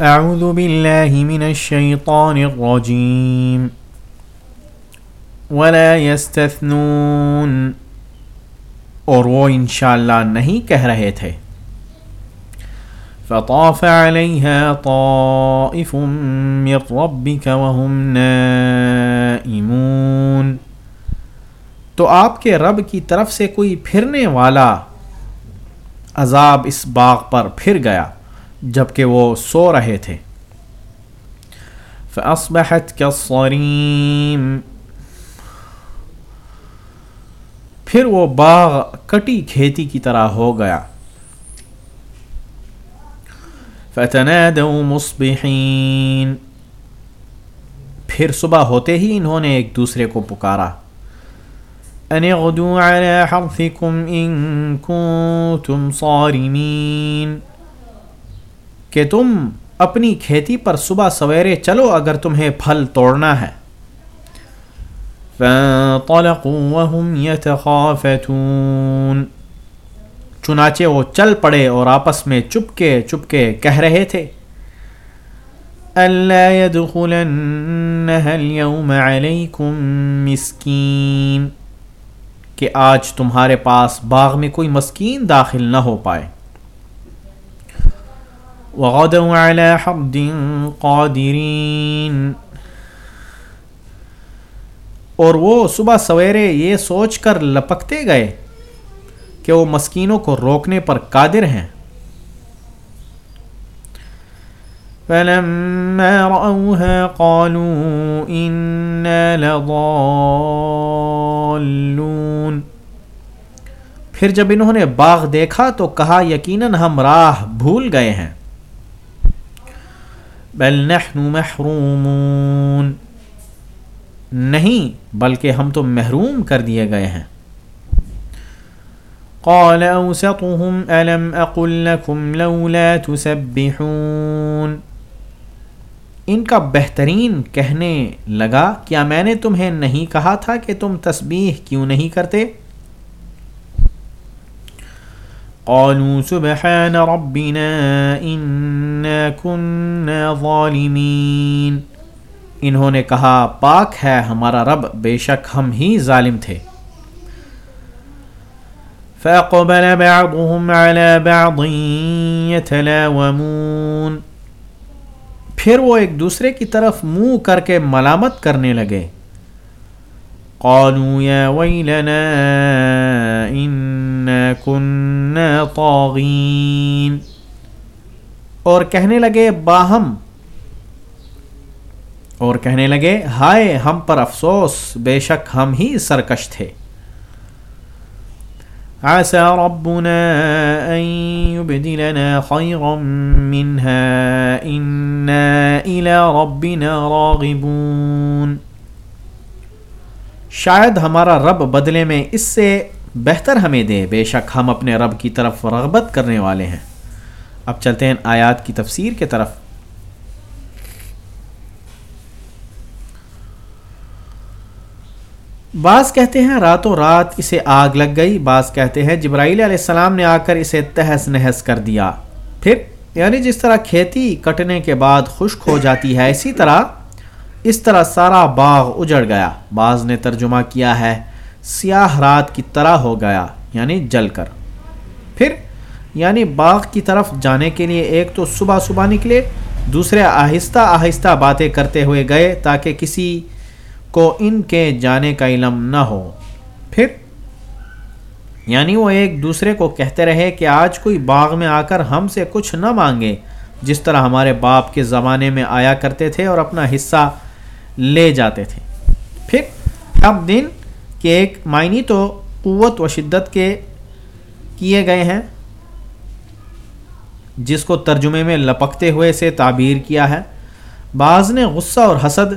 اعوذ باللہ من الشیطان الرجیم ولا يستثنون. اور وہ انشاءاللہ نہیں کہہ رہے تھے. فطاف عليها طائف من ربك وهم نائمون. تو آپ کے رب کی طرف سے کوئی پھرنے والا عذاب اس باغ پر پھر گیا. جبکہ وہ سو رہے تھے۔ فأصبحت كالصريم۔ پھر وہ باغ کٹی کھیتی کی طرح ہو گیا۔ فتنادوا مصبحین پھر صبح ہوتے ہی انہوں نے ایک دوسرے کو پکارا۔ ان اغدوا على حرثكم ان كنتم صارمین کہ تم اپنی کھیتی پر صبح سویرے چلو اگر تمہیں پھل توڑنا ہے۔ فانطلقوا وهم يتخافتون۔ چنانچہ وہ چل پڑے اور آپس میں چپکے چپکے کہہ رہے تھے۔ اللہ يدخلنها اليوم علیکم مسکین کہ آج تمہارے پاس باغ میں کوئی مسکین داخل نہ ہو پائے۔ وغدوا على حد قادرین اور وہ صبح سویرے یہ سوچ کر لپکتے گئے کہ وہ مسکینوں کو روکنے پر قادر ہیں۔ فلما رأوها قالوا إنا لضالون۔ پھر جب انہوں نے باغ دیکھا تو کہا، یقیناً ہم راہ بھول گئے ہیں۔ بل نحن محرومون۔ نہیں، بلکہ ہم تو محروم کر دیے گئے ہیں۔ قال اوسطهم، الم اقل لكم لولا تسبحون۔ ان کا بہترین کہنے لگا، کیا میں نے تمہیں نہیں کہا تھا کہ تم تسبیح کیوں نہیں کرتے؟ قالوا سبحان ربنا اننا كنا ظالمین انہوں نے کہا، پاک ہے ہمارا رب، بے شک ہم ہی ظالم تھے۔ فأقبل بعضهم على بعض يتلاومون۔ پھر وہ ایک دوسرے کی طرف منہ کر کے ملامت کرنے لگے۔ قالوا يا ويلنا إنا كنا طاغين۔ اور کہنے لگے، باہم۔ اور کہنے لگے، ہائے، ہم پر افسوس، بے شک ہم ہی سرکش تھے۔ عسى ربنا أن يبدلنا خيرا منها إنا إلى ربنا راغبون۔ شاید ہمارا رب بدلے میں اس سے بہتر ہمیں دے بے شک ہم اپنے رب کی طرف رغبت کرنے والے ہیں۔ اب چلتے ہیں آیات کی تفسیر کے طرف۔ بعض کہتے ہیں راتوں رات اسے آگ لگ گئی۔ بعض کہتے ہیں جبرائیل علیہ السلام نے آ کر اسے تہس نہس کر دیا۔ پھر یعنی جس طرح کھیتی کٹنے کے بعد خشک ہو جاتی ہے، اسی طرح اس طرح سارا باغ اجڑ گیا۔ بعض نے ترجمہ کیا ہے سیاہ رات کی طرح ہو گیا یعنی جل کر۔ پھر یعنی باغ کی طرف جانے کے لیے ایک تو صبح صبح نکلے، دوسرے آہستہ آہستہ باتیں کرتے ہوئے گئے تاکہ کسی کو ان کے جانے کا علم نہ ہو۔ پھر یعنی وہ ایک دوسرے کو کہتے رہے کہ آج کوئی باغ میں آ کر ہم سے کچھ نہ مانگے، جس طرح ہمارے باپ کے زمانے میں آیا کرتے تھے اور اپنا حصہ لے جاتے تھے۔ پھر اب دن کے ایک معنی تو قوت و شدت کے کیے گئے ہیں، جس کو ترجمے میں لپکتے ہوئے سے تعبیر کیا ہے۔ بعض نے غصہ اور حسد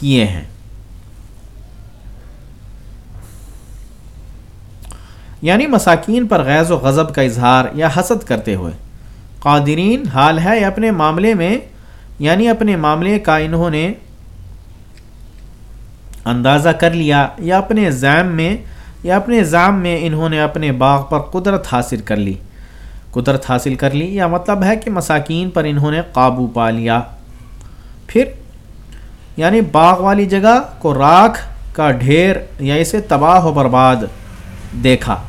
کیے ہیں۔ یعنی مساکین پر غیظ و غضب کا اظہار یا حسد کرتے ہوئے۔ قادرین حال ہے اپنے معاملے میں یعنی اپنے معاملے کا انہوں نے اندازہ کر لیا یا اپنے زیم میں یا اپنے زام میں انہوں نے اپنے باغ پر قدرت حاصل کر لی۔ قدرت حاصل کر لی، یا مطلب ہے کہ مساکین پر انہوں نے قابو پا لیا۔ پھر یعنی باغ والی جگہ کو راکھ کا ڈھیر یا اسے تباہ و برباد دیکھا۔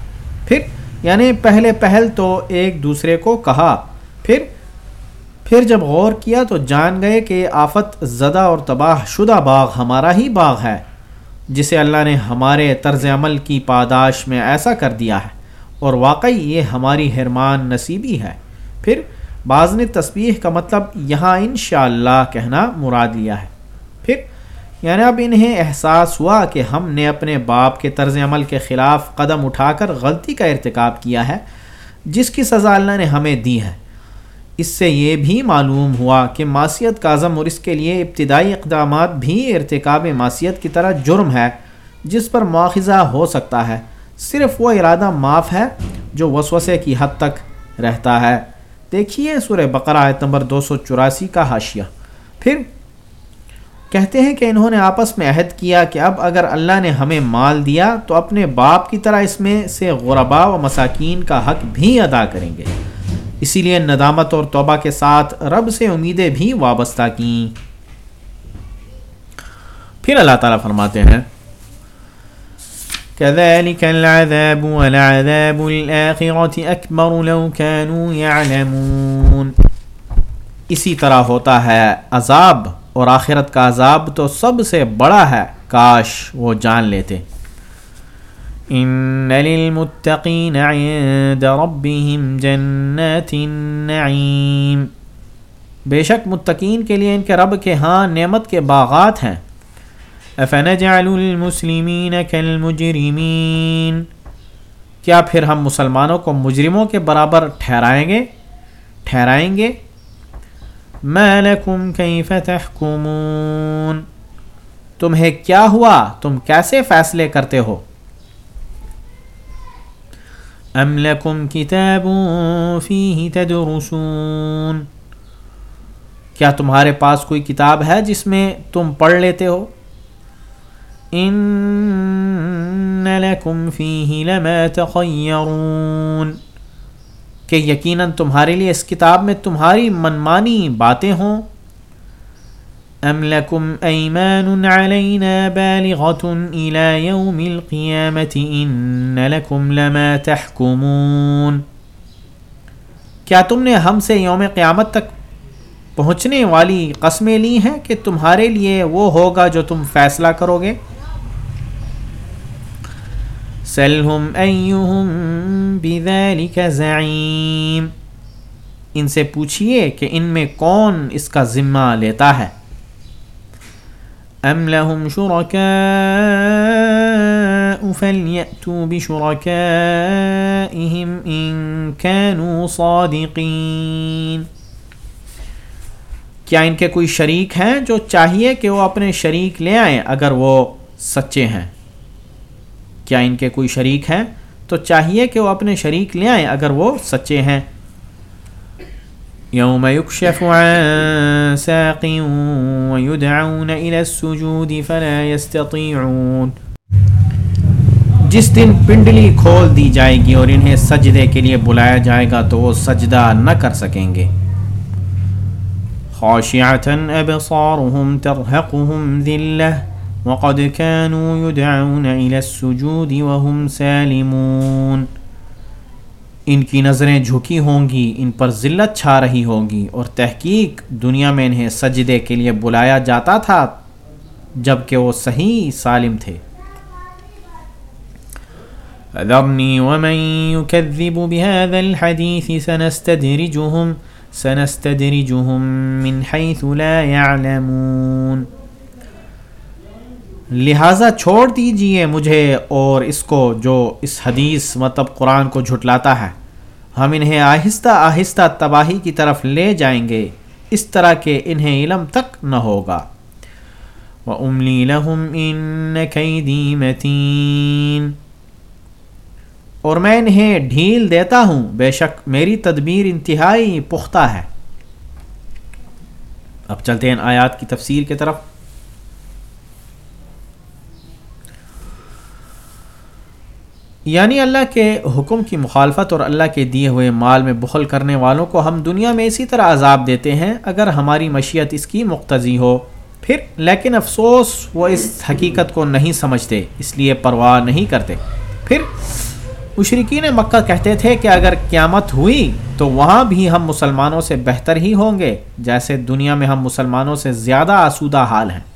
پھر یعنی پہلے پہل تو ایک دوسرے کو کہا۔ پھر پھر جب غور کیا تو جان گئے کہ آفت زدہ اور تباہ شدہ باغ ہمارا ہی باغ ہے، جسے اللہ نے ہمارے طرز عمل کی پاداش میں ایسا کر دیا ہے۔ اور واقعی یہ ہماری حرمان نصیبی ہے۔ پھر بعض نے تسبیح کا مطلب یہاں انشاءاللہ اللہ کہنا مراد لیا ہے۔ پھر یعنی اب انہیں احساس ہوا کہ ہم نے اپنے باپ کے طرز عمل کے خلاف قدم اٹھا کر غلطی کا ارتکاب کیا ہے، جس کی سزا اللہ نے ہمیں دی ہے۔ اس سے یہ بھی معلوم ہوا کہ معاشیت کا عزم اور اس کے لیے ابتدائی اقدامات بھی ارتکاب معاشیت کی طرح جرم ہے، جس پر مواخذہ ہو سکتا ہے۔ صرف وہ ارادہ معاف ہے جو وسوسے کی حد تک رہتا ہے۔ دیکھیے سورہ بقرہ آیت نمبر دو سو چوراسی کا حاشیہ۔ پھر کہتے ہیں کہ انہوں نے آپس میں عہد کیا کہ اب اگر اللہ نے ہمیں مال دیا تو اپنے باپ کی طرح اس میں سے غربا و مساکین کا حق بھی ادا کریں گے۔ اسی لیے ندامت اور توبہ کے ساتھ رب سے امیدیں بھی وابستہ کیں۔ پھر اللہ تعالیٰ فرماتے ہیں كذلك العذاب والعذاب الآخرة أكبر لو كانوا يعلمون اسی طرح ہوتا ہے، عذاب اور آخرت کا عذاب تو سب سے بڑا ہے، کاش وہ جان لیتے۔ ان للمتقین عند ربهم جنات النعیم بے شک متقین کے لیے ان کے رب کے ہاں نعمت کے باغات ہیں۔ افنجعل المسلمین كالمجرمین کیا پھر ہم مسلمانوں کو مجرموں کے برابر ٹھہرائیں گے؟ ٹھہرائیں گے؟ ما لکم کیف تحکمون۔ تمہیں کیا ہوا؟ تم کیسے فیصلے کرتے ہو؟ ام لکم کتاب فیہ تدرسون کیا تمہارے پاس کوئی کتاب ہے جس میں تم پڑھ لیتے ہو؟ ان لکم فیہ لما تخیرون کہ یقیناً تمہارے لیے اس کتاب میں تمہاری منمانی باتیں ہوں۔ ام لکم ایمان علینا بالغت الى یوم القیامت ان لکم لما تحکمون کیا تم نے ہم سے یوم قیامت تک پہنچنے والی قسمیں لی ہیں کہ تمہارے لیے وہ ہوگا جو تم فیصلہ کرو گے؟ سلہم ایہم بذالک زعیم ان سے پوچھئے کہ ان میں کون اس کا ذمہ لیتا ہے۔ ام لہم شرکاء فلیأتوا بشرکائہم ان کانوا صادقین کیا ان کے کوئی شریک ہیں جو چاہیے کہ وہ اپنے شریک لے آئیں اگر وہ سچے ہیں؟ کیا ان کے کوئی شریک ہیں تو چاہیے کہ وہ اپنے شریک لے آئیں اگر وہ سچے ہیں؟ یوم یکشف عن ساق ویدعون الى السجود فلا يستطيعون۔ جس دن پنڈلی کھول دی جائے گی اور انہیں سجدے کے لیے بلایا جائے گا تو وہ سجدہ نہ کر سکیں گے۔ خاشعة ابصارهم ترهقهم ذلہ وقد كانوا يدعون الى السجود وهم سالمون۔ ان کی نظریں جھکی ہوں گی، ان پر ذلت چھا رہی ہوگی اور تحقیق دنیا میں انہیں سجدے کے لیے بلایا جاتا تھا جبکہ وہ صحیح سالم تھے۔ ذرني ومن يكذب بهذا الحديث سنستدرجهم سنستدرجهم من حيث لا يعلمون لہٰذا چھوڑ دیجیے مجھے اور اس کو جو اس حدیث مطلب قرآن کو جھٹلاتا ہے۔ ہم انہیں آہستہ آہستہ تباہی کی طرف لے جائیں گے۔ اس طرح کہ انہیں علم تک نہ ہوگا۔ وَأُمْلِي لَهُمْ إِنَّ كَيْدِي مَتِينَ۔ اور میں انہیں ڈھیل دیتا ہوں۔ بے شک میری تدبیر انتہائی پختہ ہے۔ اب چلتے ہیں آیات کی تفسیر کی طرف۔ یعنی اللہ کے حکم کی مخالفت اور اللہ کے دیے ہوئے مال میں بخل کرنے والوں کو ہم دنیا میں اسی طرح عذاب دیتے ہیں اگر ہماری مشیت اس کی مقتضی ہو۔ پھر، لیکن افسوس وہ اس حقیقت کو نہیں سمجھتے، اس لیے پرواہ نہیں کرتے۔ پھر مشرقین مکہ کہتے تھے کہ اگر قیامت ہوئی تو وہاں بھی ہم مسلمانوں سے بہتر ہی ہوں گے، جیسے دنیا میں ہم مسلمانوں سے زیادہ آسودہ حال ہیں۔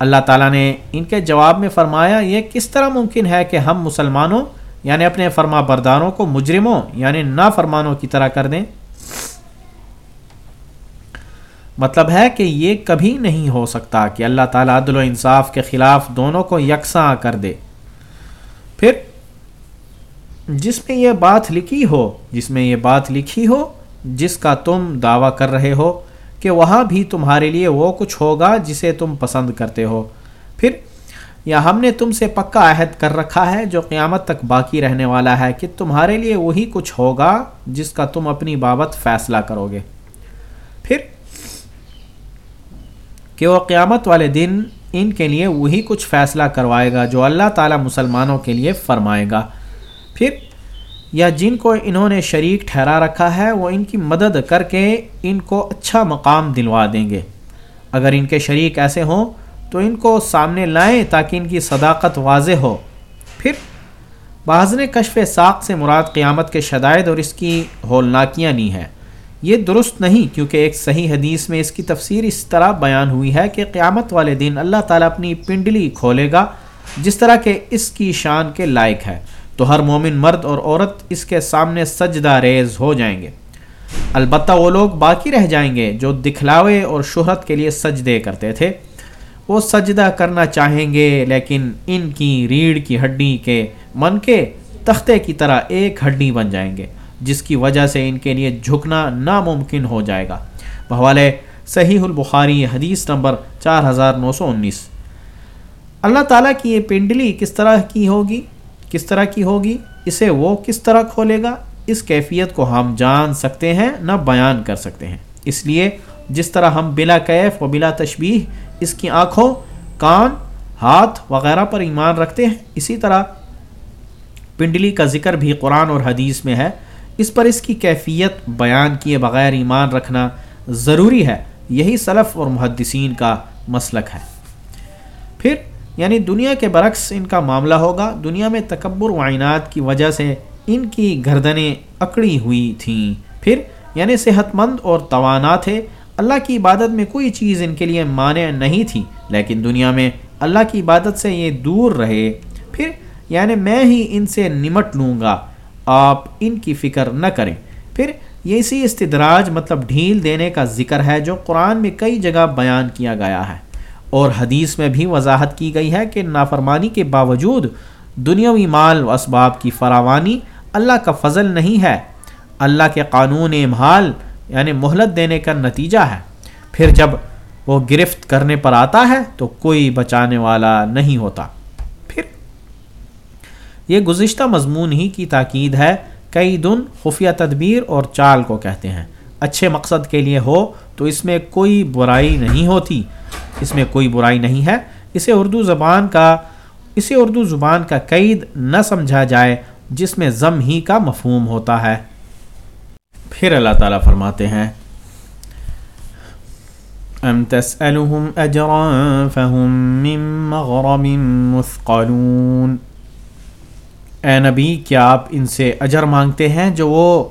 اللہ تعالیٰ نے ان کے جواب میں فرمایا، یہ کس طرح ممکن ہے کہ ہم مسلمانوں یعنی اپنے فرما برداروں کو مجرموں یعنی نافرمانوں کی طرح کر دیں؟ مطلب ہے کہ یہ کبھی نہیں ہو سکتا کہ اللہ تعالیٰ عدل و انصاف کے خلاف دونوں کو یکساں کر دے۔ پھر، جس میں یہ بات لکھی ہو، جس میں یہ بات لکھی ہو، جس کا تم دعویٰ کر رہے ہو کہ وہاں بھی تمہارے لیے وہ کچھ ہوگا جسے تم پسند کرتے ہو۔ پھر، یا ہم نے تم سے پکا عہد کر رکھا ہے جو قیامت تک باقی رہنے والا ہے، کہ تمہارے لیے وہی کچھ ہوگا جس کا تم اپنی بابت فیصلہ کرو گے۔ پھر، کہ وہ قیامت والے دن ان کے لیے وہی کچھ فیصلہ کروائے گا جو اللہ تعالیٰ مسلمانوں کے لیے فرمائے گا۔ پھر یا جن کو انہوں نے شریک ٹھہرا رکھا ہے، وہ ان کی مدد کر کے ان کو اچھا مقام دلوا دیں گے۔ اگر ان کے شریک ایسے ہوں، تو ان کو سامنے لائیں تاکہ ان کی صداقت واضح ہو۔ پھر بعض نے کشف ساق سے مراد قیامت کے شدائد اور اس کی ہولناکیاں نہیں ہیں۔ یہ درست نہیں، کیونکہ ایک صحیح حدیث میں اس کی تفسیر اس طرح بیان ہوئی ہے کہ قیامت والے دن اللہ تعالیٰ اپنی پنڈلی کھولے گا، جس طرح کہ اس کی شان کے لائق ہے۔ تو ہر مومن مرد اور عورت اس کے سامنے سجدہ ریز ہو جائیں گے۔ البتہ وہ لوگ باقی رہ جائیں گے جو دکھلاوے اور شہرت کے لیے سجدے کرتے تھے۔ وہ سجدہ کرنا چاہیں گے، لیکن ان کی ریڑھ کی ہڈی کے من کے تختے کی طرح ایک ہڈی بن جائیں گے، جس کی وجہ سے ان کے لیے جھکنا ناممکن ہو جائے گا۔ بحوالے صحیح البخاری حدیث نمبر چار ہزار نو سو انیس۔ اللہ تعالیٰ کی یہ پنڈلی کس طرح کی ہوگی؟ کس طرح کی ہوگی، اسے وہ کس طرح کھولے گا، اس کیفیت کو ہم جان سکتے ہیں، نہ بیان کر سکتے ہیں۔ اس لیے جس طرح ہم بلا کیف و بلا تشبیح اس کی آنکھوں، کان، ہاتھ وغیرہ پر ایمان رکھتے ہیں، اسی طرح پنڈلی کا ذکر بھی قرآن اور حدیث میں ہے۔ اس پر اس کی کیفیت بیان کیے بغیر ایمان رکھنا ضروری ہے، یہی سلف اور محدثین کا مسلک ہے۔ پھر یعنی دنیا کے برعکس ان کا معاملہ ہوگا۔ دنیا میں تکبر وعینات کی وجہ سے ان کی گردنیں اکڑی ہوئی تھیں۔ پھر یعنی صحت مند اور توانا تھے۔ اللہ کی عبادت میں کوئی چیز ان کے لیے مانع نہیں تھی، لیکن دنیا میں اللہ کی عبادت سے یہ دور رہے۔ پھر یعنی میں ہی ان سے نمٹ لوں گا۔ آپ ان کی فکر نہ کریں۔ پھر یہ اسی استدراج مطلب ڈھیل دینے کا ذکر ہے جو قرآن میں کئی جگہ بیان کیا گیا ہے۔ اور حدیث میں بھی وضاحت کی گئی ہے کہ نافرمانی کے باوجود دنیاوی مال و اسباب کی فراوانی اللہ کا فضل نہیں ہے۔ اللہ کے قانون امحال یعنی مہلت دینے کا نتیجہ ہے۔ پھر جب وہ گرفت کرنے پر آتا ہے تو کوئی بچانے والا نہیں ہوتا۔ پھر یہ گزشتہ مضمون ہی کی تاکید ہے۔ کئی دن خفیہ تدبیر اور چال کو کہتے ہیں۔ اچھے مقصد کے لیے ہو تو اس میں کوئی برائی نہیں ہوتی۔ اس میں کوئی برائی نہیں ہے۔ اسے اردو زبان کا، اسے اردو زبان کا قید نہ سمجھا جائے، جس میں ضم ہی کا مفہوم ہوتا ہے۔ پھر اللہ تعالیٰ فرماتے ہیں ام تسألهم اجرا فهم من مغرم مثقلون۔ اے نبی، کیا آپ ان سے اجر مانگتے ہیں جو وہ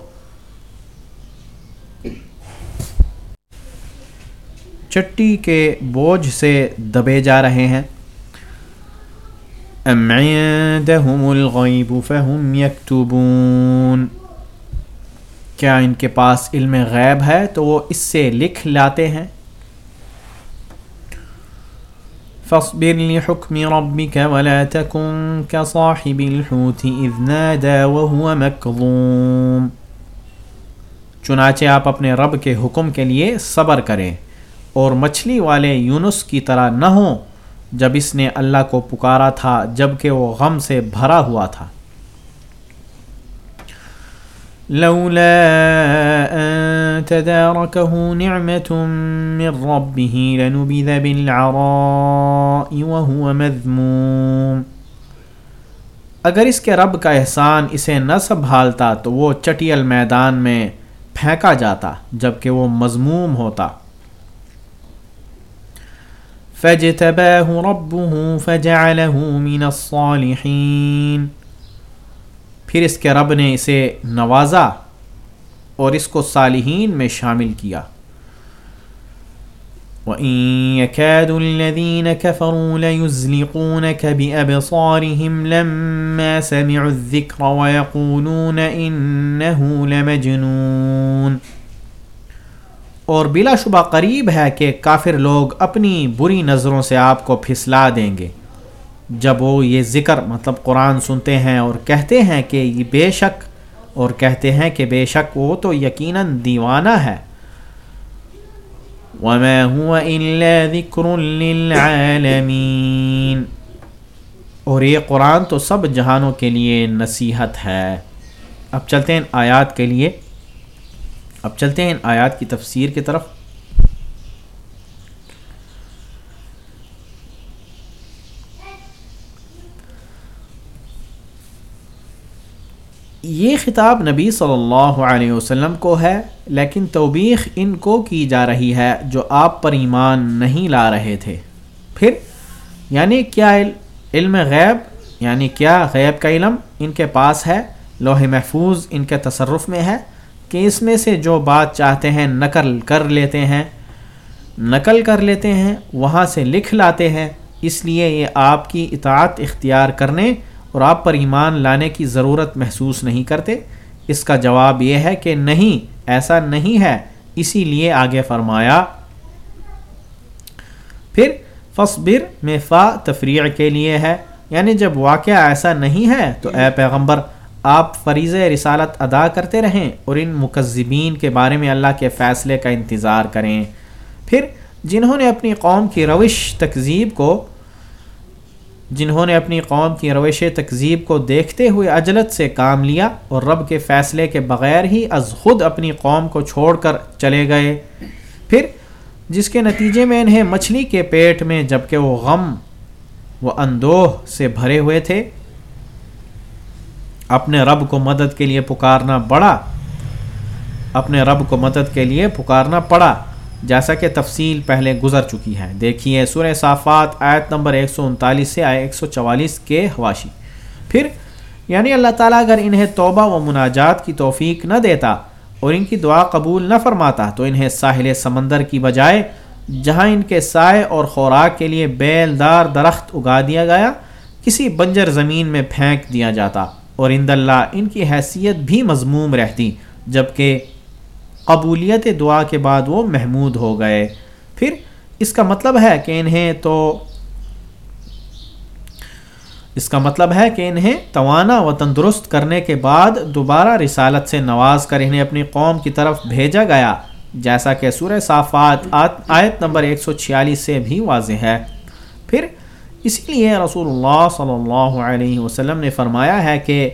چٹی کے بوجھ سے دبے جا رہے ہیں۔ ام عندهم الغیب فهم یکتبون کیا ان کے پاس علم غیب ہے تو وہ اس سے لکھ لاتے ہیں۔ فاصبر لحكم ربك ولا تكن كصاحب الحوت اذ نادى وهو مكظوم۔ چنانچہ آپ اپنے رب کے حکم کے لیے صبر کریں۔ اور مچھلی والے یونس کی طرح نہ ہوں جب اس نے اللہ کو پکارا تھا جبکہ وہ غم سے بھرا ہوا تھا۔ لولا ان تداركه نعمة من ربه لنبذ بالعراء وهو مذموم۔ اگر اس کے رب کا احسان اسے نہ سنبھالتا تو وہ چٹیل میدان میں پھینکا جاتا جبکہ وہ مضموم ہوتا۔ فاجتباه ربه فجعله من الصالحين. پھر اس کے رب نے اسے نوازا اور اس کو صالحین میں شامل کیا. وَإِن يَكَادُ الَّذِينَ كَفَرُوا لَيُزْلِقُونَكَ بِأَبْصَارِهِمْ لَمَّا سَمِعُوا الذِّكْرَ وَيَقُولُونَ إِنَّهُ لَمَجْنُونَ. اور بلا شبہ قریب ہے کہ کافر لوگ اپنی بری نظروں سے آپ کو پھسلا دیں گے۔ جب وہ یہ ذکر مطلب قرآن سنتے ہیں اور کہتے ہیں کہ یہ بے شک اور کہتے ہیں کہ بے شک وہ تو یقیناً دیوانہ ہے۔ وما هو الا ذكر للعالمين۔ اور یہ قرآن تو سب جہانوں کے لیے نصیحت ہے۔ اب چلتے ہیں آیات کے لیے۔ اب چلتے ہیں ان آیات کی تفسیر کی طرف۔ یہ خطاب نبی صلی اللہ علیہ وسلم کو ہے، لیکن توبیخ ان کو کی جا رہی ہے جو آپ پر ایمان نہیں لا رہے تھے۔ پھر یعنی کیا علم غیب یعنی کیا غیب کا علم ان کے پاس ہے؟ لوح محفوظ ان کے تصرف میں ہے۔ کہ اس میں سے جو بات چاہتے ہیں نقل کر لیتے ہیں، نقل کر لیتے ہیں، وہاں سے لکھ لاتے ہیں۔ اس لیے یہ آپ کی اطاعت اختیار کرنے اور آپ پر ایمان لانے کی ضرورت محسوس نہیں کرتے۔ اس کا جواب یہ ہے کہ نہیں، ایسا نہیں ہے۔ اسی لیے آگے فرمایا، پھر فصبر میں فا تفریح کے لیے ہے۔ یعنی جب واقعہ ایسا نہیں ہے تو اے پیغمبر آپ فریض رسالت ادا کرتے رہیں اور ان مکذبین کے بارے میں اللہ کے فیصلے کا انتظار کریں۔ پھر جنہوں نے اپنی قوم کی روش تکذیب کو جنہوں نے اپنی قوم کی روش تکذیب کو دیکھتے ہوئے اجلت سے کام لیا اور رب کے فیصلے کے بغیر ہی از خود اپنی قوم کو چھوڑ کر چلے گئے۔ پھر جس کے نتیجے میں انہیں مچھلی کے پیٹ میں جبکہ وہ غم و اندوہ سے بھرے ہوئے تھے اپنے رب کو مدد کے لیے پکارنا پڑا اپنے رب کو مدد کے لیے پکارنا پڑا۔ جیسا کہ تفصیل پہلے گزر چکی ہے۔ دیکھیے سورہ صافات آیت نمبر 139 سے آئے 144 کے حواشی۔ پھر یعنی اللہ تعالیٰ اگر انہیں توبہ و مناجات کی توفیق نہ دیتا اور ان کی دعا قبول نہ فرماتا تو انہیں ساحل سمندر کی بجائے جہاں ان کے سائے اور خوراک کے لیے بیل دار درخت اگا دیا گیا، کسی بنجر زمین میں پھینک دیا جاتا۔ اور اند اللہ ان کی حیثیت بھی مضموم رہتی، جبکہ قبولیت دعا کے بعد وہ محمود ہو گئے۔ پھر اس کا مطلب ہے کہ انہیں تو، اس کا مطلب ہے کہ انہیں توانا و تندرست کرنے کے بعد دوبارہ رسالت سے نواز کر انہیں اپنی قوم کی طرف بھیجا گیا، جیسا کہ سورہ صافات آیت نمبر 146 سے بھی واضح ہے۔ اسی لیے رسول اللہ صلی اللہ علیہ وسلم نے فرمایا ہے کہ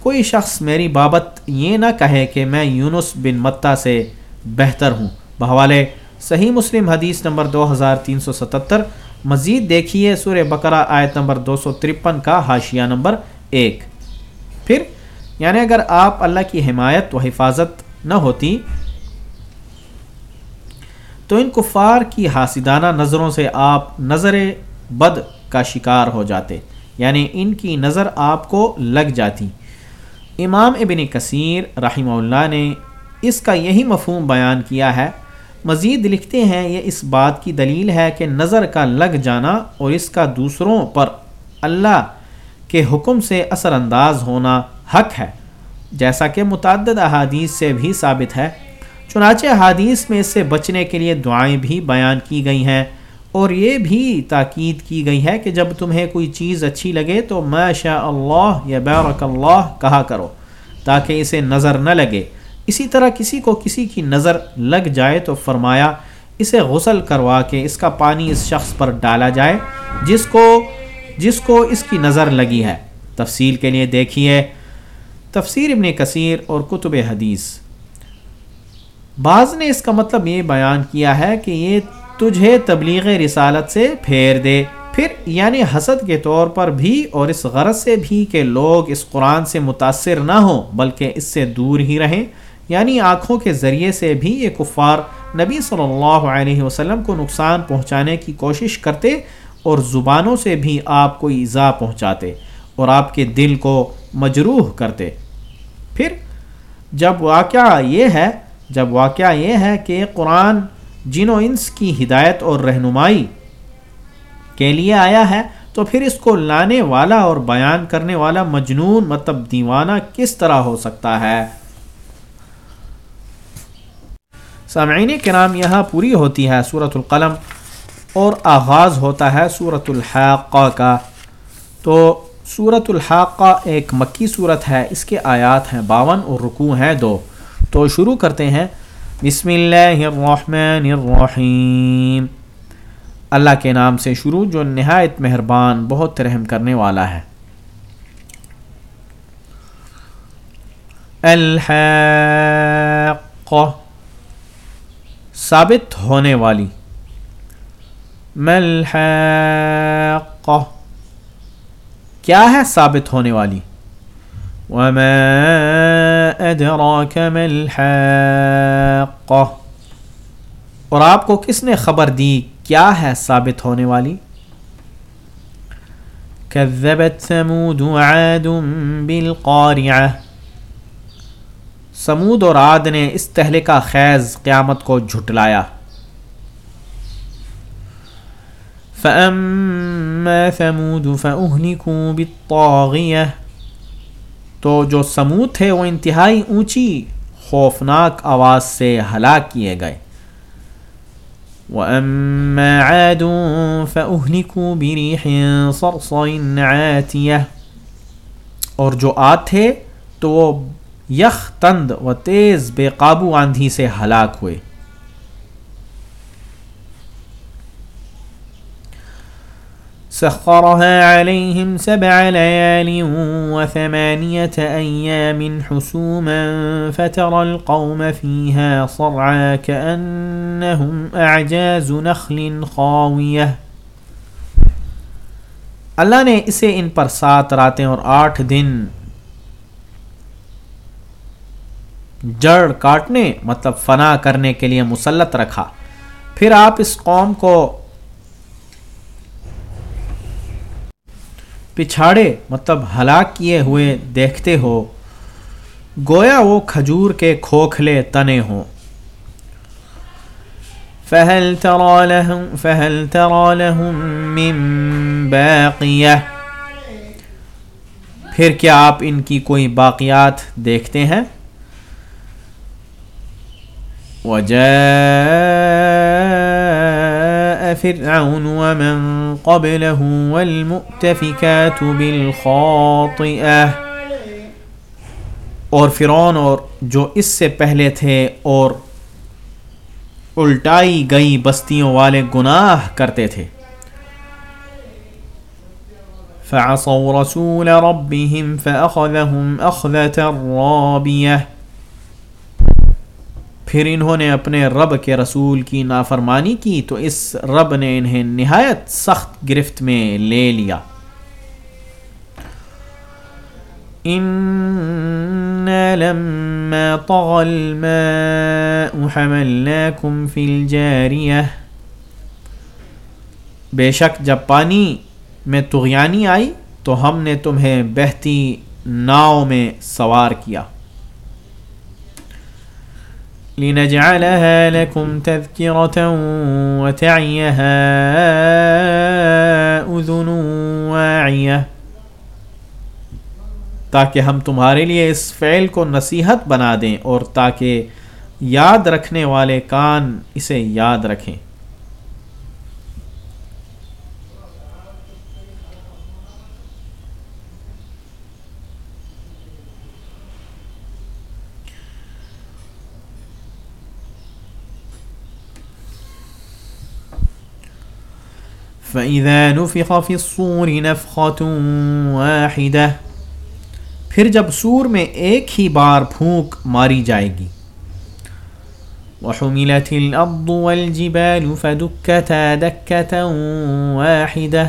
کوئی شخص میری بابت یہ نہ کہے کہ میں یونس بن متا سے بہتر ہوں۔ بحوالے صحیح مسلم حدیث نمبر دو ہزار تین سو ستتر، مزید دیکھیے سور بقرہ آیت نمبر دو سو ترپن کا حاشیہ نمبر ایک۔ پھر یعنی اگر آپ اللہ کی حمایت و حفاظت نہ ہوتی، تو ان کفار کی حاسدانہ نظروں سے آپ نظر بد کا شکار ہو جاتے۔ یعنی ان کی نظر آپ کو لگ جاتی۔ امام ابن کثیر رحمہ اللہ نے اس کا یہی مفہوم بیان کیا ہے۔ مزید لکھتے ہیں، یہ اس بات کی دلیل ہے کہ نظر کا لگ جانا اور اس کا دوسروں پر اللہ کے حکم سے اثر انداز ہونا حق ہے۔ جیسا کہ متعدد احادیث سے بھی ثابت ہے۔ چنانچہ احادیث میں اس سے بچنے کے لیے دعائیں بھی بیان کی گئی ہیں۔ اور یہ بھی تاکید کی گئی ہے کہ جب تمہیں کوئی چیز اچھی لگے تو شاء اللہ یا بیرک اللہ کہا کرو، تاکہ اسے نظر نہ لگے۔ اسی طرح کسی کو کسی کی نظر لگ جائے تو فرمایا، اسے غسل کروا کے اس کا پانی اس شخص پر ڈالا جائے جس کو جس کو اس کی نظر لگی ہے۔ تفصیل کے لیے دیکھیے تفسیر ابن کثیر اور کتب حدیث۔ بعض نے اس کا مطلب یہ بیان کیا ہے کہ یہ تجھے تبلیغ رسالت سے پھیر دے۔ پھر یعنی حسد کے طور پر بھی اور اس غرض سے بھی کہ لوگ اس قرآن سے متاثر نہ ہوں، بلکہ اس سے دور ہی رہیں۔ یعنی آنکھوں کے ذریعے سے بھی یہ کفار نبی صلی اللہ علیہ وسلم کو نقصان پہنچانے کی کوشش کرتے اور زبانوں سے بھی آپ کو ایزا پہنچاتے اور آپ کے دل کو مجروح کرتے۔ پھر جب واقعہ یہ ہے، جب واقعہ یہ ہے کہ قرآن جن و انس کی ہدایت اور رہنمائی کے لیے آیا ہے، تو پھر اس کو لانے والا اور بیان کرنے والا مجنون مطلب دیوانہ کس طرح ہو سکتا ہے؟ سامعین کے نام یہاں پوری ہوتی ہے صورت القلم اور آغاز ہوتا ہے صورت الحاقہ کا۔ تو صورت الحاقہ ایک مکی صورت ہے، اس کے آیات ہیں، باون اور رکوع ہیں دو۔ تو شروع کرتے ہیں بسم اللہ الرحمن الرحیم۔ اللہ کے نام سے شروع جو نہایت مہربان، بہت رحم کرنے والا ہے۔ الحق ثابت ہونے والی۔ ملحق کیا ہے ثابت ہونے والی؟ وما ادراك ما ملحق اور آپ کو کس نے خبر دی؟ کیا ہے ثابت ہونے والی؟ كذبت ثمود عاد بالقارعة سمود اور عاد نے اس تہلکہ خیز قیامت کو جھٹلایا۔ فَأَمَّا ثَمُودُ فَأُهْلِكُوا بِالطَّاغِيَةِ تو جو سمود تھے وہ انتہائی اونچی خوفناک آواز سے ہلاک کیے گئے۔ وَأَمَّا عَادٌ فَأُهْلِكُوا بِرِيحٍ صَرْصَرٍ عَاتِيَةٍ۔ اور جو آت تھے تو وہ یخ تند و تیز بے قابو آندھی سے ہلاک ہوئے۔ سخرها عليهم سبع ليال وثمانية أيام حسوما فترى القوم فيها صرعا كأنهم أعجاز نخل خاوية۔ اللہ نے اسے ان پر سات راتیں اور آٹھ دن جڑ کاٹنے مطلب فنا کرنے کے لیے مسلط رکھا۔ پھر آپ اس قوم کو پچھاڑے مطلب ہلاک کیے ہوئے دیکھتے ہو۔ گویا وہ کھجور کے کھوکھلے تنے ہوں۔ فہل فہل پھر کیا آپ ان کی کوئی باقیات دیکھتے ہیں؟ وجاء فرعون ومن قبله والمؤتفكات بالخاطئة. اور فرعون اور جو اس سے پہلے تھے اور الٹائی گئی بستیوں والے گناہ کرتے تھے۔ فعصوا رسول ربهم فأخذهم أخذة رابية۔ پھر انہوں نے اپنے رب کے رسول کی نافرمانی کی تو اس رب نے انہیں نہایت سخت گرفت میں لے لیا۔ بے شک جب پانی میں تغیانی آئی تو ہم نے تمہیں بہتی ناؤ میں سوار کیا۔ لنجعلها لكم تذكرة وتعيها أذن واعية تاکہ ہم تمہارے لیے اس فعل کو نصیحت بنا دیں اور تاکہ یاد رکھنے والے کان اسے یاد رکھیں۔ فَإِذَا نُفِخَ فِي الصُّورِ نَفْخَةٌ وَاحِدَةٌ پھر جب سور میں ایک ہی بار پھونک ماری جائے گی۔ وَحُمِلَتِ الْأَرْضُ وَالْجِبَالُ فَدُكَّتَا دَكَّةً وَاحِدَةً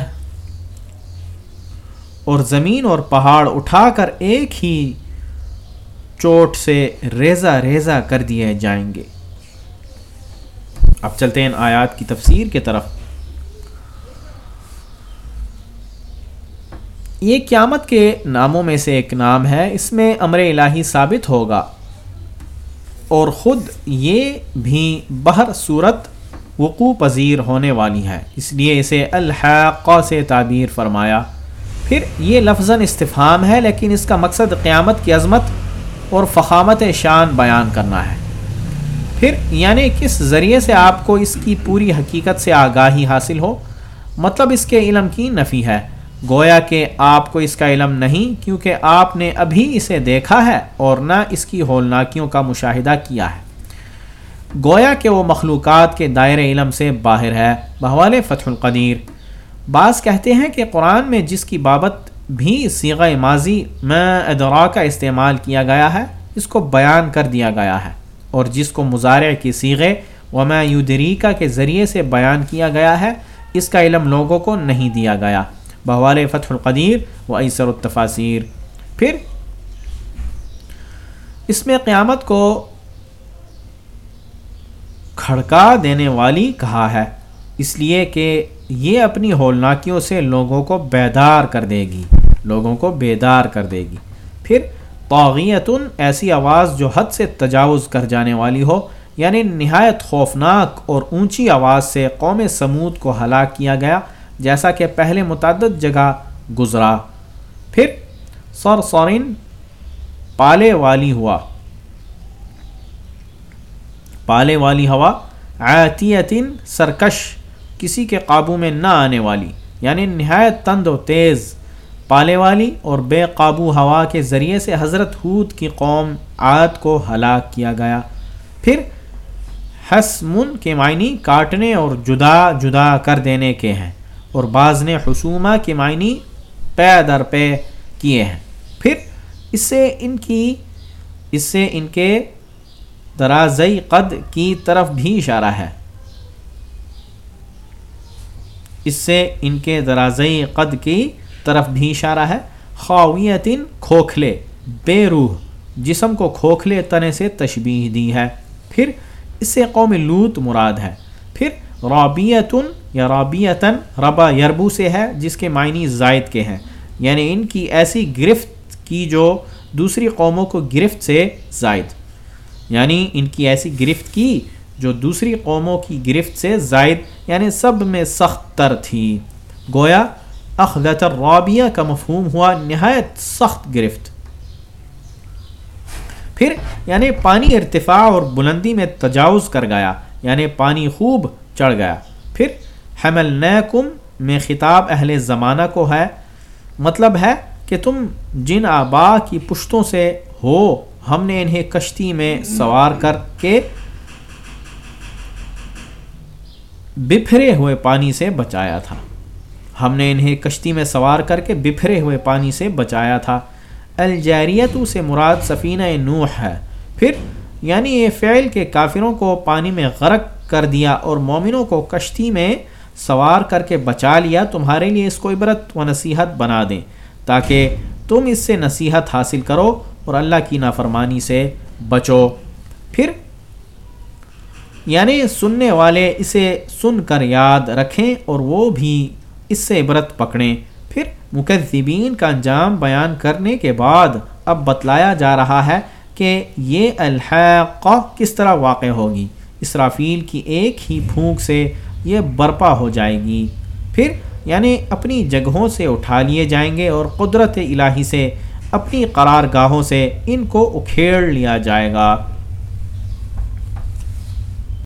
اور زمین اور پہاڑ اٹھا کر ایک ہی چوٹ سے ریزہ ریزہ کر دیے جائیں گے۔ اب چلتے ہیں آیات کی تفسیر کی طرف۔ یہ قیامت کے ناموں میں سے ایک نام ہے، اس میں امر الہی ثابت ہوگا۔ اور خود یہ بھی بہر صورت وقوع پذیر ہونے والی ہے اس لیے اسے الحق سے تعبیر فرمایا۔ پھر یہ لفظ استفام ہے، لیکن اس کا مقصد قیامت کی عظمت اور فخامت شان بیان کرنا ہے۔ پھر یعنی کس ذریعے سے آپ کو اس کی پوری حقیقت سے آگاہی حاصل ہو؟ مطلب اس کے علم کی نفی ہے۔ گویا کہ آپ کو اس کا علم نہیں کیونکہ آپ نے ابھی اسے دیکھا ہے اور نہ اس کی ہولناکیوں کا مشاہدہ کیا ہے۔ گویا کہ وہ مخلوقات کے دائرے علم سے باہر ہے۔ بحوال فتح القدیر۔ بعض کہتے ہیں کہ قرآن میں جس کی بابت بھی سیغ ماضی میں ادرا کا استعمال کیا گیا ہے، اس کو بیان کر دیا گیا ہے۔ اور جس کو مظاہرے کی سیغے و میں یودریکا کے ذریعے سے بیان کیا گیا ہے، اس کا علم لوگوں کو نہیں دیا گیا۔ بحوال فتح القدیر و عیسر التفاصیر پھر اس میں قیامت کو کھڑکا دینے والی کہا ہے۔ اس لیے کہ یہ اپنی ہولناکیوں سے لوگوں کو بیدار کر دے گی۔ لوگوں کو بیدار کر دے گی۔ پھر توغیتن ایسی آواز جو حد سے تجاوز کر جانے والی ہو یعنی نہایت خوفناک اور اونچی آواز سے قوم سمود کو ہلاک کیا گیا جیسا کہ پہلے متعدد جگہ گزرا۔ پھر سر سورن پالے والی ہوا۔ پالے والی ہوا۔ آتیتن سرکش، کسی کے قابو میں نہ آنے والی یعنی نہایت تند و تیز۔ پالے والی اور بے قابو ہوا کے ذریعے سے حضرت حود کی قوم عاد کو ہلاک کیا گیا۔ پھر حسمن کے معنی کاٹنے اور جدا جدا کر دینے کے ہیں۔ اور بعض نے حسومہ کے معنی پے در پے کیے ہیں۔ پھر اس سے ان کی، اس سے ان کے درازئی قد کی طرف بھی اشارہ ہے۔ اس سے ان کے درازئی قد کی طرف بھی اشارہ ہے۔ خواویتن کھوکھلے، بے روح، جسم کو کھوکھلے تنے سے تشبیح دی ہے۔ پھر اس سے قوم لوت مراد ہے۔ پھر رابیتن یا رابیتن ربا یربو سے ہے جس کے معنی زائد کے ہیں۔ یعنی ان کی ایسی گرفت کی جو دوسری قوموں کو گرفت سے زائد۔ یعنی ان کی ایسی گرفت کی جو دوسری قوموں کی گرفت سے زائد یعنی سب میں سخت تر تھی۔ گویا اخلط الرابیہ کا مفہوم ہوا نہایت سخت گرفت۔ پھر یعنی پانی ارتفاع اور بلندی میں تجاوز کر گیا یعنی پانی خوب چڑھ گیا۔ پھر حمل میں خطاب اہل زمانہ کو ہے۔ مطلب ہے کہ تم جن آبا کی پشتوں سے ہو، ہم نے انہیں کشتی میں سوار کر کے بپھرے ہوئے پانی سے بچایا تھا۔ ہم نے انہیں کشتی میں سوار کر کے بپھرے ہوئے پانی سے بچایا تھا۔ الجیریت سے مراد سفینہ نوح ہے۔ پھر یعنی یہ فعل کے کافروں کو پانی میں غرق کر دیا اور مومنوں کو کشتی میں سوار کر کے بچا لیا، تمہارے لیے اس کو عبرت و نصیحت بنا دیں، تاکہ تم اس سے نصیحت حاصل کرو اور اللہ کی نافرمانی سے بچو۔ پھر یعنی سننے والے اسے سن کر یاد رکھیں اور وہ بھی اس سے عبرت پکڑیں۔ پھر، مکذبین کا انجام بیان کرنے کے بعد اب بتلایا جا رہا ہے کہ یہ الحق کس طرح واقع ہوگی۔ اسرافیل کی ایک ہی پھونک سے یہ برپا ہو جائے گی۔ پھر یعنی اپنی جگہوں سے اٹھا لیے جائیں گے اور قدرت الہی سے، اپنی قرار گاہوں سے ان کو اکھیڑ لیا جائے گا۔